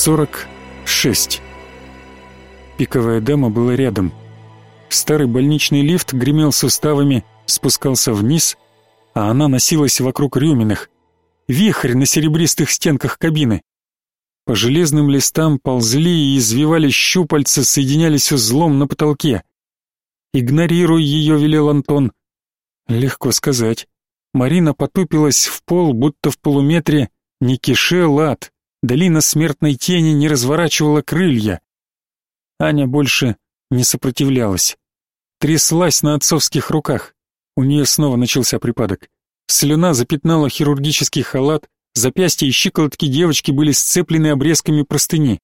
46. Пиковая дама была рядом. Старый больничный лифт гремел суставами, спускался вниз, а она носилась вокруг Рюминых. Вихрь на серебристых стенках кабины. По железным листам ползли и извивались щупальца, соединялись узлом на потолке. «Игнорируй ее», — велел Антон. Легко сказать. Марина потупилась в пол, будто в полуметре, не кишел ад. Долина смертной тени не разворачивала крылья. Аня больше не сопротивлялась. Тряслась на отцовских руках. У нее снова начался припадок. Слюна запятнала хирургический халат, запястья и щиколотки девочки были сцеплены обрезками простыни.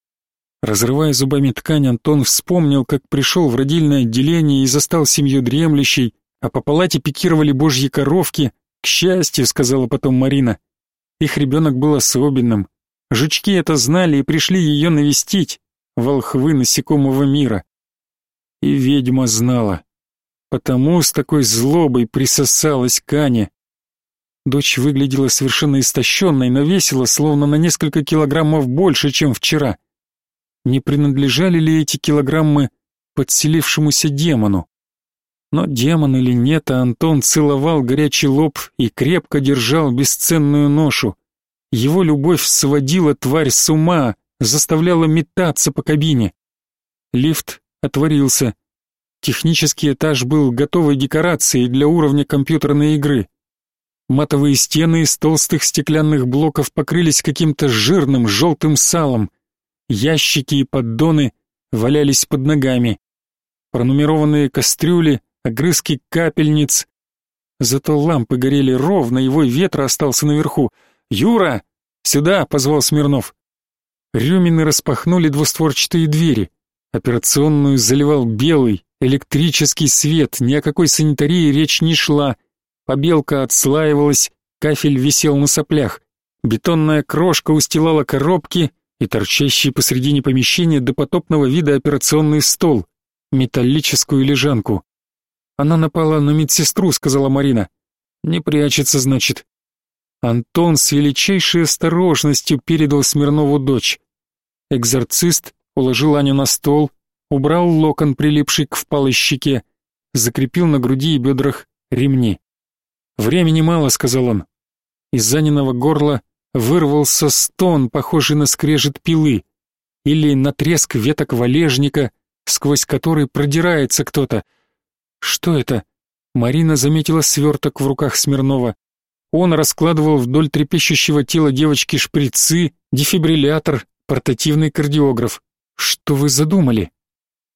Разрывая зубами ткань, Антон вспомнил, как пришел в родильное отделение и застал семью дремлющей, а по палате пикировали божьи коровки. К счастью, сказала потом Марина. Их ребенок был особенным. Жучки это знали и пришли ее навестить, волхвы насекомого мира. И ведьма знала. Потому с такой злобой присосалась к Ане. Дочь выглядела совершенно истощенной, но весила, словно на несколько килограммов больше, чем вчера. Не принадлежали ли эти килограммы подселившемуся демону? Но демон или нет, а Антон целовал горячий лоб и крепко держал бесценную ношу. Его любовь сводила тварь с ума, заставляла метаться по кабине. Лифт отворился. Технический этаж был готовой декорацией для уровня компьютерной игры. Матовые стены из толстых стеклянных блоков покрылись каким-то жирным желтым салом. Ящики и поддоны валялись под ногами. Пронумерованные кастрюли, огрызки капельниц. Зато лампы горели ровно, и ветра остался наверху. «Юра! Сюда!» — позвал Смирнов. Рюмины распахнули двустворчатые двери. Операционную заливал белый, электрический свет, ни о какой санитарии речь не шла. Побелка отслаивалась, кафель висел на соплях. Бетонная крошка устилала коробки и торчащий посредине помещения допотопного вида операционный стол, металлическую лежанку. Она напала на медсестру, сказала Марина. Не прячется, значит. Антон с величайшей осторожностью передал Смирнову дочь. Экзорцист уложил Аню на стол, убрал локон, прилипший к впалой щеке, закрепил на груди и бедрах ремни. «Времени мало», — сказал он. Из занятого горла вырвался стон, похожий на скрежет пилы, или на треск веток валежника, сквозь который продирается кто-то. Что это? Марина заметила сверток в руках Смирнова. Он раскладывал вдоль трепещущего тела девочки шприцы, дефибриллятор, портативный кардиограф. Что вы задумали?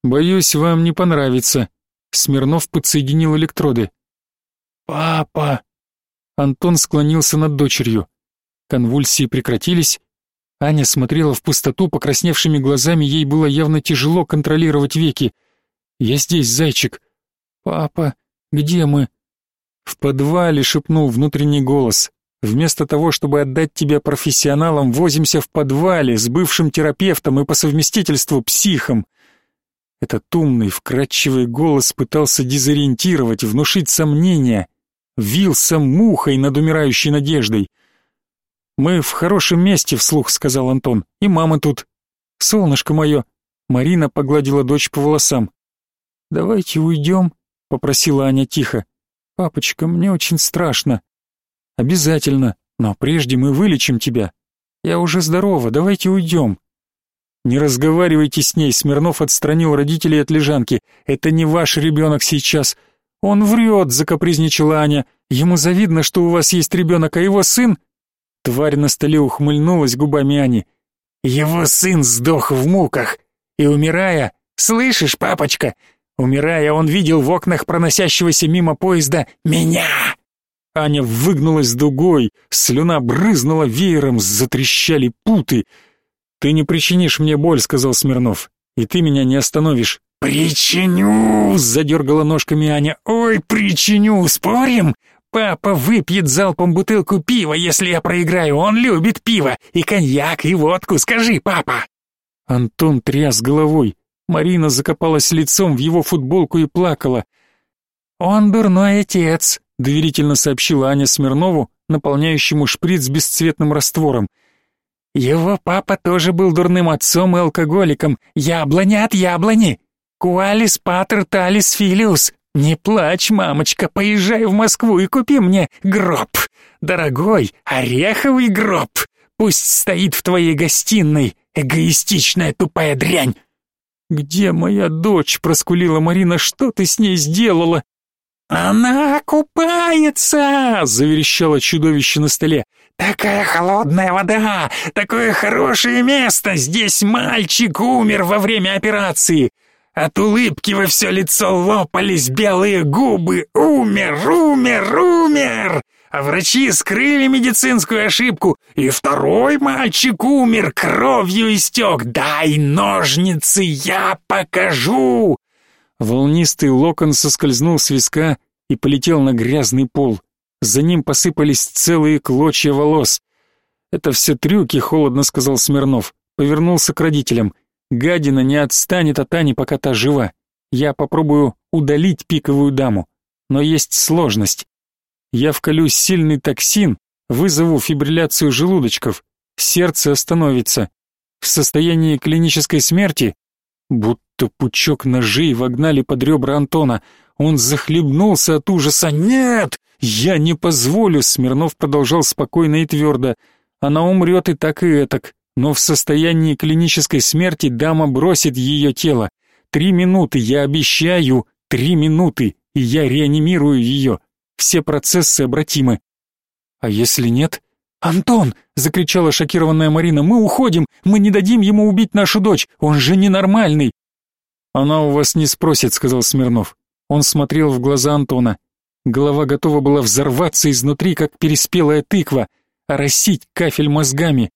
Боюсь, вам не понравится. Смирнов подсоединил электроды. Папа. Антон склонился над дочерью. Конвульсии прекратились. Аня смотрела в пустоту покрасневшими глазами, ей было явно тяжело контролировать веки. Я здесь, зайчик. Папа, где мы? В подвале шепнул внутренний голос. Вместо того, чтобы отдать тебя профессионалам, возимся в подвале с бывшим терапевтом и по совместительству психом. Этот умный, вкрадчивый голос пытался дезориентировать, внушить сомнения, вился мухой над умирающей надеждой. «Мы в хорошем месте», — вслух сказал Антон, — «и мама тут». «Солнышко мое», — Марина погладила дочь по волосам. «Давайте уйдем», — попросила Аня тихо. «Папочка, мне очень страшно». «Обязательно, но прежде мы вылечим тебя. Я уже здорова, давайте уйдем». «Не разговаривайте с ней», — Смирнов отстранил родителей от лежанки. «Это не ваш ребенок сейчас». «Он врет», — закапризничала Аня. «Ему завидно, что у вас есть ребенок, а его сын...» Тварь на столе ухмыльнулась губами Ани. «Его сын сдох в муках, и, умирая, слышишь, папочка, умирая, он видел в окнах проносящегося мимо поезда меня!» Аня выгнулась дугой, слюна брызнула веером, затрещали путы. «Ты не причинишь мне боль», — сказал Смирнов, — «и ты меня не остановишь». «Причиню!» — задергала ножками Аня. «Ой, причиню! Спорим? Папа выпьет залпом бутылку пива, если я проиграю. Он любит пиво и коньяк, и водку. Скажи, папа!» Антон тряс головой. Марина закопалась лицом в его футболку и плакала. «Он дурной отец», — доверительно сообщила Аня Смирнову, наполняющему шприц бесцветным раствором. Его папа тоже был дурным отцом и алкоголиком. Яблони от яблони. Куалис патер талис филиус. Не плачь, мамочка, поезжай в Москву и купи мне гроб. Дорогой, ореховый гроб. Пусть стоит в твоей гостиной, эгоистичная тупая дрянь. Где моя дочь? проскулила Марина. Что ты с ней сделала? Она купается, заверещало чудовище на столе. Такая холодная вода, такое хорошее место. Здесь мальчик умер во время операции. От улыбки во все лицо лопались белые губы. Умер, умер, умер! А врачи скрыли медицинскую ошибку, и второй мальчик умер, кровью истек. Дай ножницы, я покажу!» Волнистый локон соскользнул с виска и полетел на грязный пол. За ним посыпались целые клочья волос. «Это все трюки», — холодно сказал Смирнов. Повернулся к родителям. Гадина не отстанет от Ани, пока та жива. Я попробую удалить пиковую даму. Но есть сложность. Я вколю сильный токсин, вызову фибрилляцию желудочков. Сердце остановится. В состоянии клинической смерти будто пучок ножей вогнали под ребра Антона. Он захлебнулся от ужаса. «Нет! Я не позволю!» Смирнов продолжал спокойно и твердо. «Она умрет и так, и этак но в состоянии клинической смерти дама бросит ее тело. Три минуты, я обещаю, три минуты, и я реанимирую ее. Все процессы обратимы. А если нет? «Антон!» — закричала шокированная Марина. «Мы уходим! Мы не дадим ему убить нашу дочь! Он же ненормальный!» «Она у вас не спросит», — сказал Смирнов. Он смотрел в глаза Антона. Голова готова была взорваться изнутри, как переспелая тыква, оросить кафель мозгами.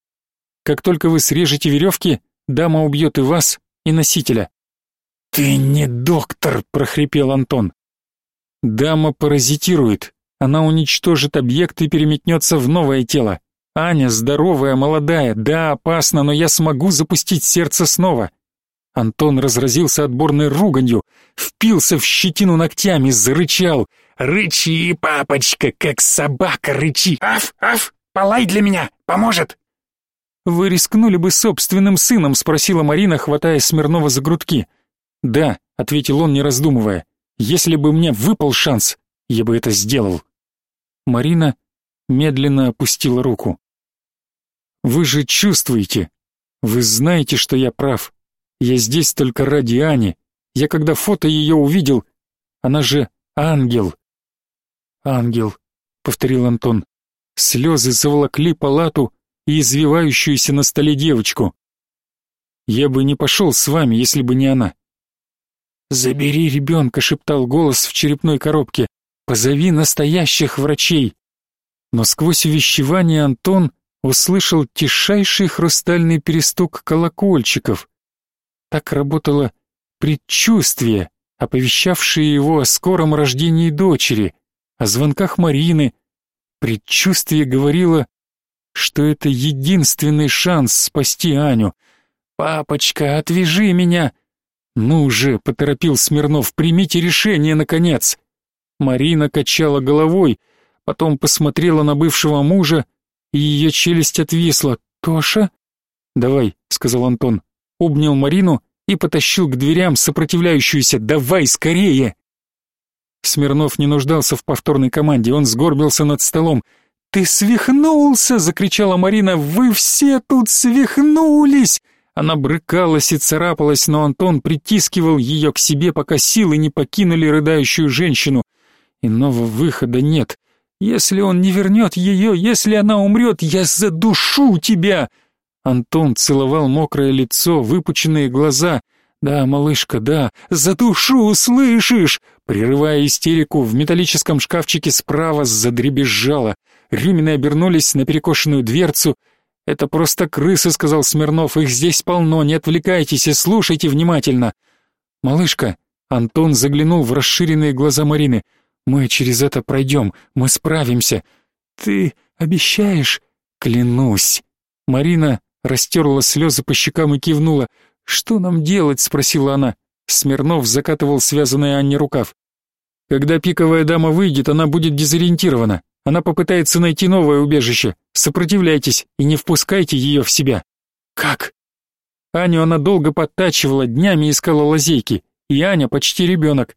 Как только вы срежете веревки, дама убьет и вас, и носителя. Ты не доктор, прохрипел Антон. Дама паразитирует. Она уничтожит объект и переметнется в новое тело. Аня здоровая, молодая, да, опасно, но я смогу запустить сердце снова. Антон разразился отборной руганью, впился в щетину ногтями, зарычал. «Рычи, папочка, как собака рычи! Аф, аф, полай для меня, поможет!» «Вы рискнули бы собственным сыном?» — спросила Марина, хватая Смирнова за грудки. «Да», — ответил он, не раздумывая. «Если бы мне выпал шанс, я бы это сделал». Марина медленно опустила руку. «Вы же чувствуете. Вы знаете, что я прав. Я здесь только ради Ани. Я когда фото ее увидел, она же ангел». «Ангел», — повторил Антон. Слезы заволокли палату, и извивающуюся на столе девочку. Я бы не пошел с вами, если бы не она. «Забери ребенка», — шептал голос в черепной коробке. «Позови настоящих врачей». Но сквозь увещевание Антон услышал тишайший хрустальный перестук колокольчиков. Так работало предчувствие, оповещавшее его о скором рождении дочери, о звонках Марины. Предчувствие говорило что это единственный шанс спасти Аню. «Папочка, отвяжи меня!» «Ну же!» — поторопил Смирнов. «Примите решение, наконец!» Марина качала головой, потом посмотрела на бывшего мужа, и ее челюсть отвисла. «Тоша?» «Давай», — сказал Антон. Обнял Марину и потащил к дверям сопротивляющуюся. «Давай скорее!» Смирнов не нуждался в повторной команде, он сгорбился над столом. «Ты свихнулся!» — закричала Марина. «Вы все тут свихнулись!» Она брыкалась и царапалась, но Антон притискивал ее к себе, пока силы не покинули рыдающую женщину. Иного выхода нет. Если он не вернет ее, если она умрет, я задушу тебя!» Антон целовал мокрое лицо, выпученные глаза. «Да, малышка, да, задушу, слышишь?» Прерывая истерику, в металлическом шкафчике справа задребезжало. Рюмины обернулись на перекошенную дверцу. «Это просто крысы», — сказал Смирнов, — «их здесь полно, не отвлекайтесь и слушайте внимательно». «Малышка», — Антон заглянул в расширенные глаза Марины, — «мы через это пройдем, мы справимся». «Ты обещаешь?» «Клянусь». Марина растерла слезы по щекам и кивнула. «Что нам делать?» — спросила она. Смирнов закатывал связанный Анне рукав. «Когда пиковая дама выйдет, она будет дезориентирована. Она попытается найти новое убежище. Сопротивляйтесь и не впускайте ее в себя. Как? Аню она долго подтачивала, днями искала лазейки. И Аня почти ребенок.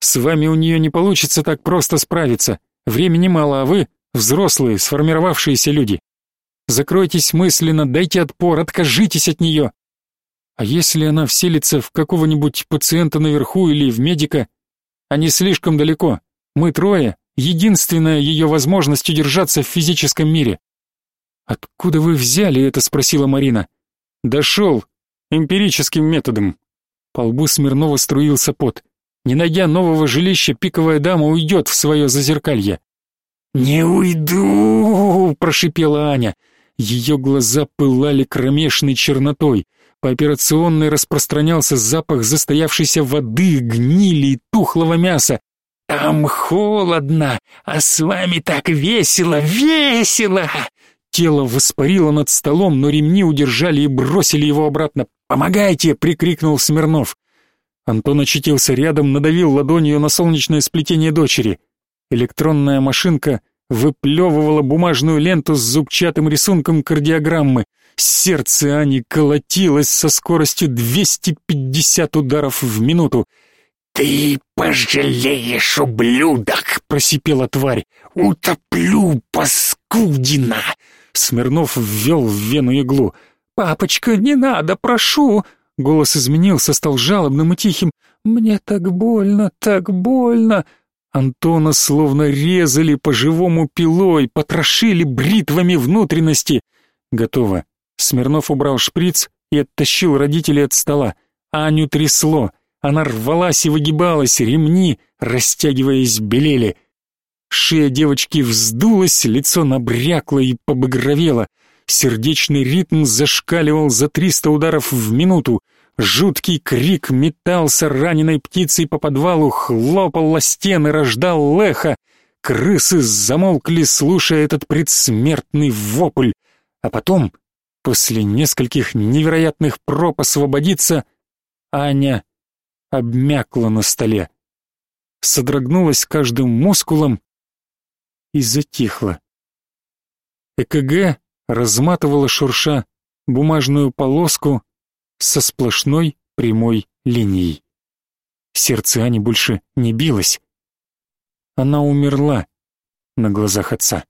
С вами у нее не получится так просто справиться. Времени мало, а вы взрослые, сформировавшиеся люди. Закройтесь мысленно, дайте отпор, откажитесь от нее. А если она вселится в какого-нибудь пациента наверху или в медика? Они слишком далеко. Мы трое — единственная ее возможность удержаться в физическом мире. «Откуда вы взяли это?» — спросила Марина. «Дошел. Эмпирическим методом». По лбу Смирнова струился пот. Не найдя нового жилища, пиковая дама уйдет в свое зазеркалье. «Не уйду!» — прошипела Аня. Ее глаза пылали кромешной чернотой. По операционной распространялся запах застоявшейся воды, гнили и тухлого мяса. «Там холодно, а с вами так весело, весело!» Тело воспарило над столом, но ремни удержали и бросили его обратно. «Помогайте!» — прикрикнул Смирнов. Антон очутился рядом, надавил ладонью на солнечное сплетение дочери. Электронная машинка выплевывала бумажную ленту с зубчатым рисунком кардиограммы. Сердце Ани колотилось со скоростью 250 ударов в минуту. «Ты пожалеешь, ублюдок!» — просипела тварь. «Утоплю, паскудина!» Смирнов ввел в вену иглу. «Папочка, не надо, прошу!» Голос изменился, стал жалобным и тихим. «Мне так больно, так больно!» Антона словно резали по-живому пилой, потрошили бритвами внутренности. Готово. Смирнов убрал шприц и оттащил родителей от стола. Аню трясло. Она рвалась и выгибалась, ремни, растягиваясь, белели. Шея девочки вздулась, лицо набрякло и побагровело. Сердечный ритм зашкаливал за триста ударов в минуту. Жуткий крик метался раненой птицей по подвалу, хлопал о стены, рождал леха. Крысы замолкли, слушая этот предсмертный вопль. А потом, после нескольких невероятных проб освободиться, Аня обмякла на столе. Содрогнулась каждым мускулом и затихла. ЭКГ разматывала шурша бумажную полоску со сплошной прямой линией. Сердце Ани больше не билось. Она умерла на глазах отца.